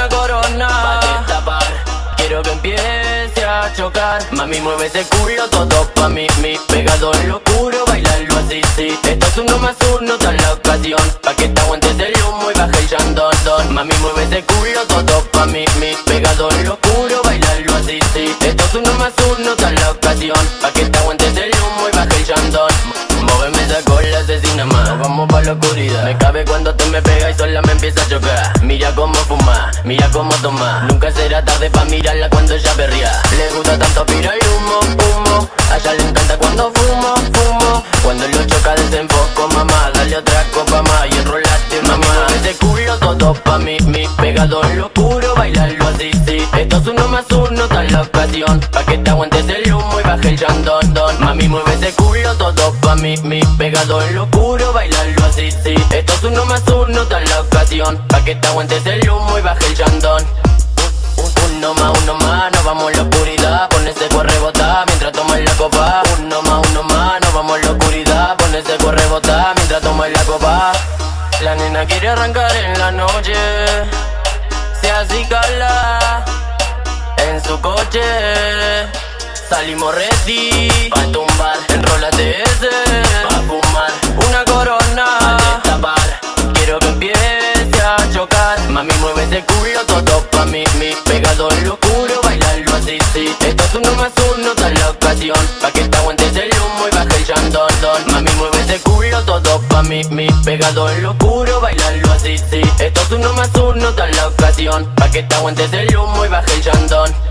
una corona. Destapar, quiero que empiece a chocar. Mami, mueve ese culo todo pa' mí, mi pegado en lo puro, bailarlo así, sí. Esto es uno más uno, tan la ocasión. Pa' que te aguantes el humo y baje el chandón. Mami, mueve ese culo todo pa' mí, mi pegado en lo puro, bailarlo así, sí. Esto es uno más uno, tan la ocasión. Pa' que te aguantes el humo y baje el chandón. Móveme esa cola asesina más, vamos pa' la oscuridad. Me cabe cuando tú me pegas y sola me empieza a chocar mira cómo toma. Nunca será tarde pa' mirarla cuando ella perría Le gusta tanto aspirar humo, humo. A ella le encanta cuando fumo, fumo. Cuando lo choca desenfoco, mamá. Dale otra copa más y enrolate, mamá. Ese culo todo pa' mí, mi Pegado en lo oscuro, bailarlo así, sí. Esto es uno más uno, tal la ocasión. Pa' que te aguantes el humo y baje el yandón, don. Mami mueve ese culo todo pa' mí, mi Pegado en lo oscuro, bailarlo así, sí. Esto es uno más uno, tal la ocasión. Pa' que te aguantes el humo y baje la nena quiere arrancar en la noche. Se acicala en su coche. Salimos ready Pa' tumbar, enrólate ese Pa' fumar, una corona A destapar, quiero que empiece a chocar. Mami mueve ese culo todo pa' mí, mi Pegado en lo oscuro, bailarlo así, sí. Esto es uno más uno, tal la ocasión mí, mi Pegado en lo oscuro, bailarlo así, sí. Esto es uno más uno, tal la ocasión. Pa' que te aguantes el humo y baje el yandón